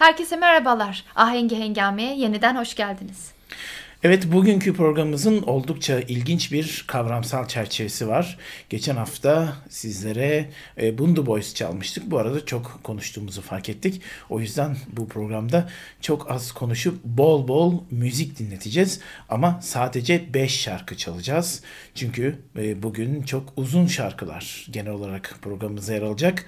Herkese merhabalar. Ahengi Hengame'ye yeniden hoş geldiniz. Evet bugünkü programımızın oldukça ilginç bir kavramsal çerçevesi var. Geçen hafta sizlere e, Bundu Boys çalmıştık. Bu arada çok konuştuğumuzu fark ettik. O yüzden bu programda çok az konuşup bol bol müzik dinleteceğiz. Ama sadece 5 şarkı çalacağız. Çünkü e, bugün çok uzun şarkılar genel olarak programımıza yer alacak.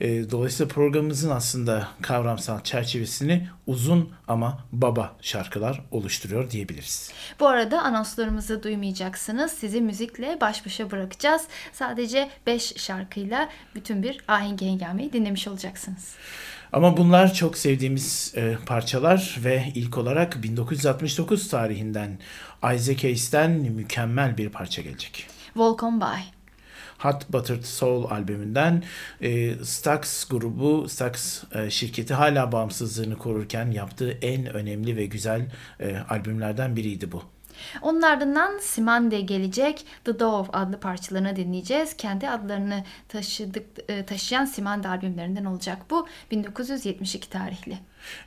E, dolayısıyla programımızın aslında kavramsal çerçevesini uzun ama baba şarkılar oluşturuyor diyebiliriz. Bu arada anonslarımızı duymayacaksınız. Sizi müzikle baş başa bırakacağız. Sadece 5 şarkıyla bütün bir ahengi hengameyi dinlemiş olacaksınız. Ama bunlar çok sevdiğimiz e, parçalar ve ilk olarak 1969 tarihinden Isaac Hayes'ten mükemmel bir parça gelecek. Volcom By. Hot Buttered Soul albümünden e, Stax grubu, Stax e, şirketi hala bağımsızlığını korurken yaptığı en önemli ve güzel e, albümlerden biriydi bu. Onun ardından Simande gelecek. The Dove adlı parçalarını dinleyeceğiz. Kendi adlarını taşıdık, e, taşıyan Simande albümlerinden olacak bu. 1972 tarihli.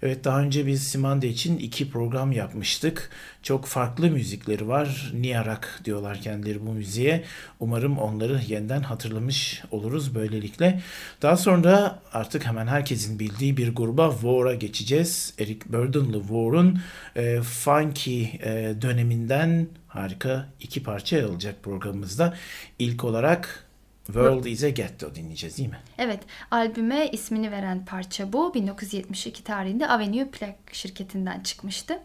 Evet daha önce biz Simande için iki program yapmıştık. Çok farklı müzikleri var. Niyarak diyorlar kendileri bu müziğe. Umarım onları yeniden hatırlamış oluruz böylelikle. Daha sonra artık hemen herkesin bildiği bir gruba War'a geçeceğiz. Eric Burden'lı War'un e, funky e, döneminden harika iki parça yer alacak programımızda. İlk olarak World is a Ghetto dinleyeceğiz değil mi? Evet, albüme ismini veren parça bu. 1972 tarihinde Avenue Plak şirketinden çıkmıştı.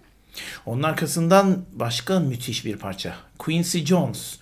Onun arkasından başka müthiş bir parça. Quincy Jones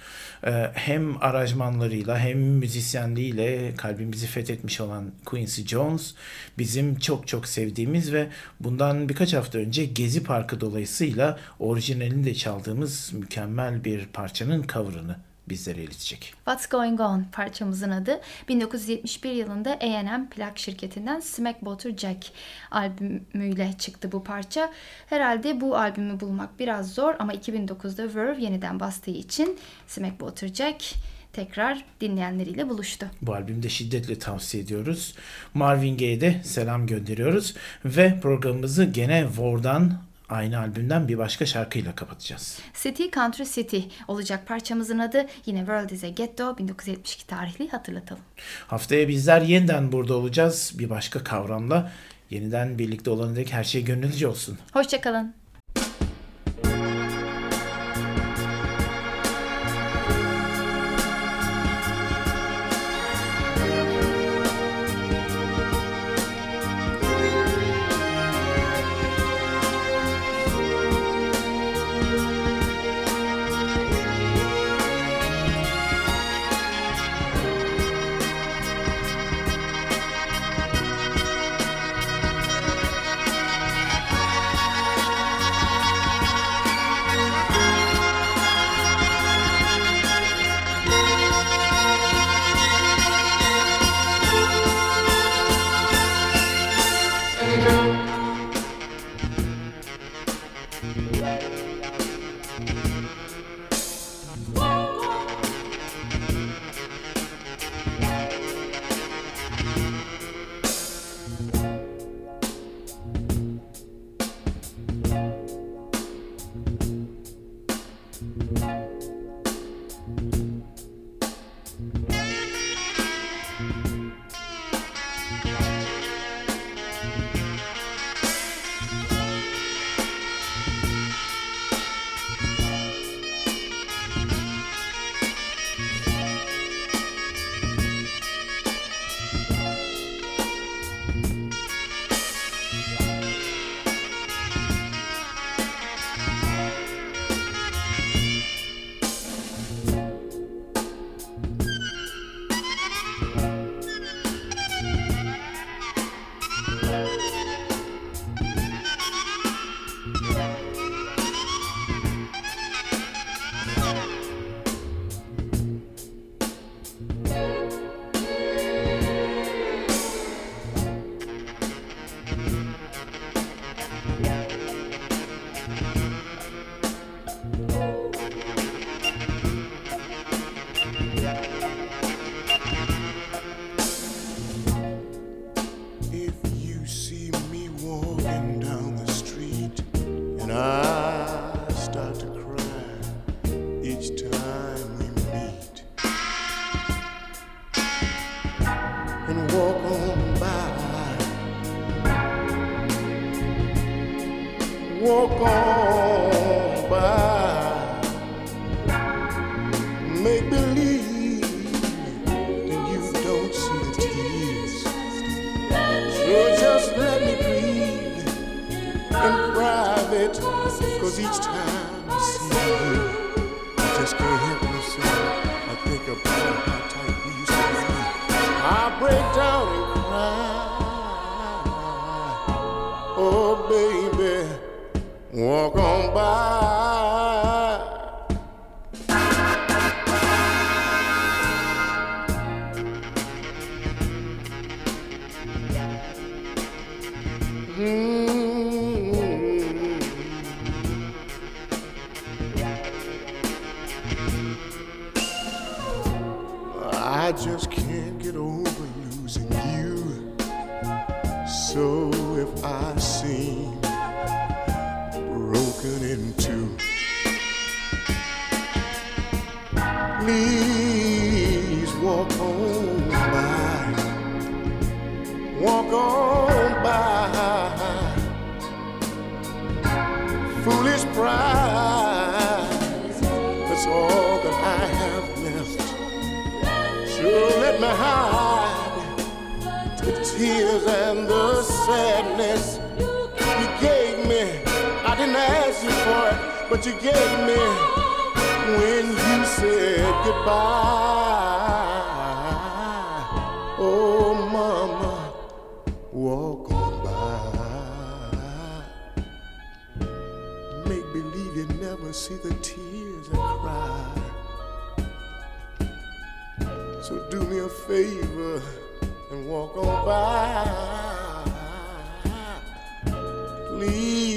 ee, hem aranjmanlarıyla hem müzisyenliğiyle kalbimizi fethetmiş olan Quincy Jones bizim çok çok sevdiğimiz ve bundan birkaç hafta önce Gezi Parkı dolayısıyla orijinalini de çaldığımız mükemmel bir parçanın cover'ını bizlere iletecek. What's Going On parçamızın adı 1971 yılında A&M plak şirketinden Smack Butter Jack albümüyle çıktı bu parça. Herhalde bu albümü bulmak biraz zor ama 2009'da Verve yeniden bastığı için Smack Butter Jack tekrar dinleyenleriyle buluştu. Bu albümde şiddetle tavsiye ediyoruz. Marvin Gaye'ye de selam gönderiyoruz ve programımızı gene War'dan aynı albümden bir başka şarkıyla kapatacağız. City Country City olacak parçamızın adı yine World is a Ghetto 1972 tarihli hatırlatalım. Haftaya bizler yeniden burada olacağız bir başka kavramla. Yeniden birlikte olan dek her şey gönlünüzce olsun. Hoşçakalın. Walk on by. Make believe that you don't see the tears. So just let me breathe in private, cause each time by. But you gave me when you said goodbye. Oh, mama, walk on by. Make believe you never see the tears I cry. So do me a favor and walk on by. Please,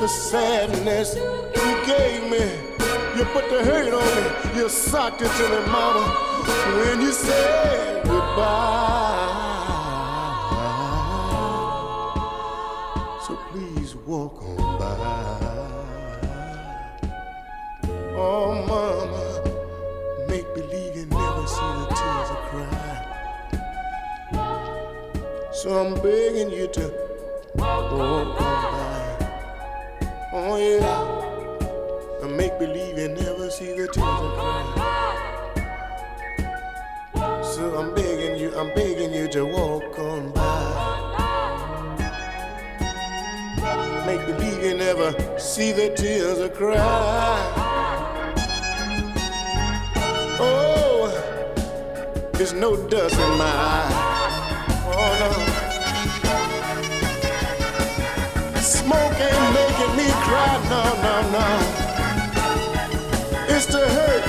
the sadness you gave me. You put the hurt on me, you socked it to me, mama, when you said goodbye. So please walk on by. Oh, mama, make believe you never see the tears I cry. So I'm begging you to walk on by. Oh yeah. And make believe you never see the tears I cry. So I'm begging you, I'm begging you to walk on by. Make believe you never see the tears I cry. Oh, there's no dust in my eye. Oh no. Ain't making me cry, no, no, no. It's the hurt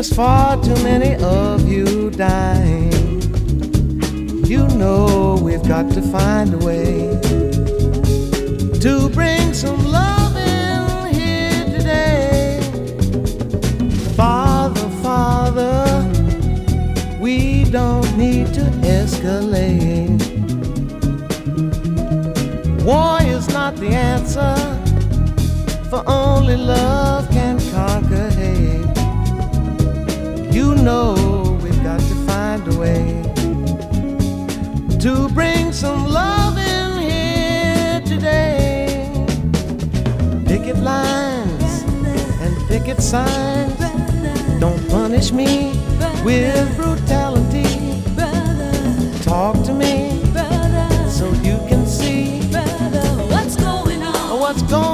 there's far too many of you dying. You know we've got to find a way to bring some love in here today. Father, Father, we don't need to escalate. War is not the answer, for only love can know we've got to find a way to bring some love in here today. Picket lines and picket signs don't punish me with brutality. Talk to me so you can see What's going on? what's going